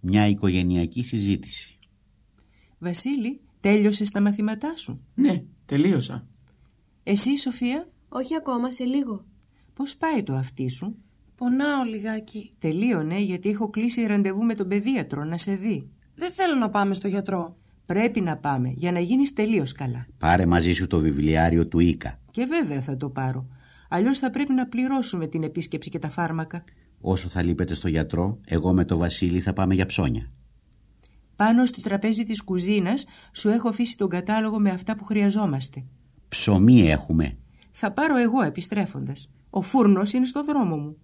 Μια οικογενειακή συζήτηση. Βασίλη, τέλειωσες τα μαθήματά σου; Ναι, τελείωσα. Εσύ, Σοφία, Όχι ακόμα, σε λίγο. πώς πάει το αυτί σου; Πονάω λιγάκι. Τελείωνε γιατί έχω κλείσει ραντεβού με τον παιδίατρο να σε δει. Δεν θέλω να πάμε στο γιατρό. Πρέπει να πάμε για να γίνεις τελείως καλά. Πάρε μαζί σου το βιβλιάριο του Ίκα. Και βέβαια θα το πάρω. Αλλιώς θα πρέπει να πληρώσουμε την επίσκεψη και τα φάρμακα. Όσο θα λείπετε στο γιατρό, εγώ με το Βασίλη θα πάμε για ψώνια. Πάνω στο τραπέζι της κουζίνας σου έχω αφήσει τον κατάλογο με αυτά που χρειαζόμαστε. Ψωμί έχουμε. Θα πάρω εγώ επιστρέφοντας. Ο φούρνος είναι στο δρόμο μου.